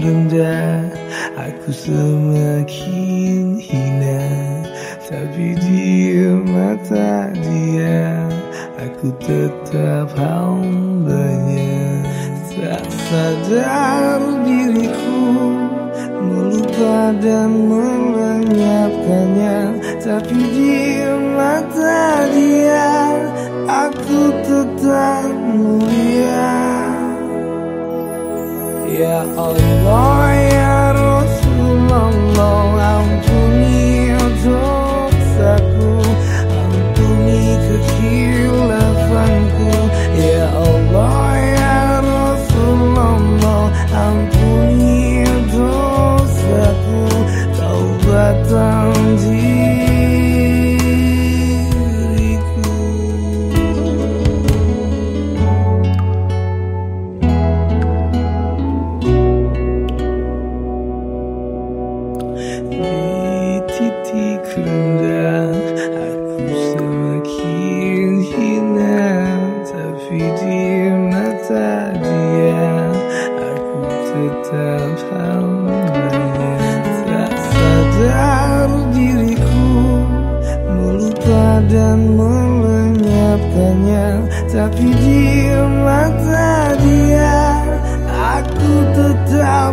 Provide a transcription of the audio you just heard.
rendah Aku semakin hina. Tapi di mata dia. Aku tetap hambanya. Tak sadar diriku Melupa dan melenyapkannya. Tapi di mata dia. Aku tetap mulia. Ya Allah Tapi di mata dia Aku tetap hambanya Tak sadar diriku Melupa dan melenyapkannya. Tapi di mata dia Aku tetap